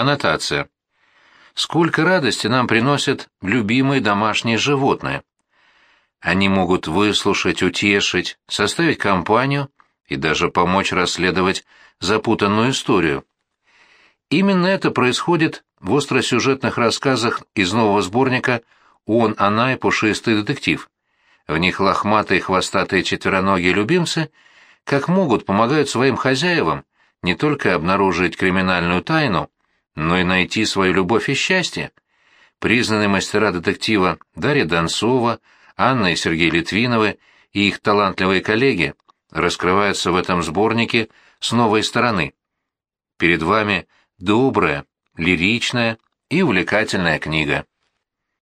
Аннотация. Сколько радости нам приносят любимые домашние животные. Они могут выслушать, утешить, составить компанию и даже помочь расследовать запутанную историю. Именно это происходит в остросюжетных рассказах из нового сборника «Он, она и пушистый детектив». В них лохматые хвостатые четвероногие любимцы как могут помогают своим хозяевам не только обнаружить криминальную тайну, но и найти свою любовь и счастье. Признанные мастера детектива Дарья Донцова, Анна и Сергей Литвиновы и их талантливые коллеги раскрываются в этом сборнике с новой стороны. Перед вами добрая, лиричная и увлекательная книга.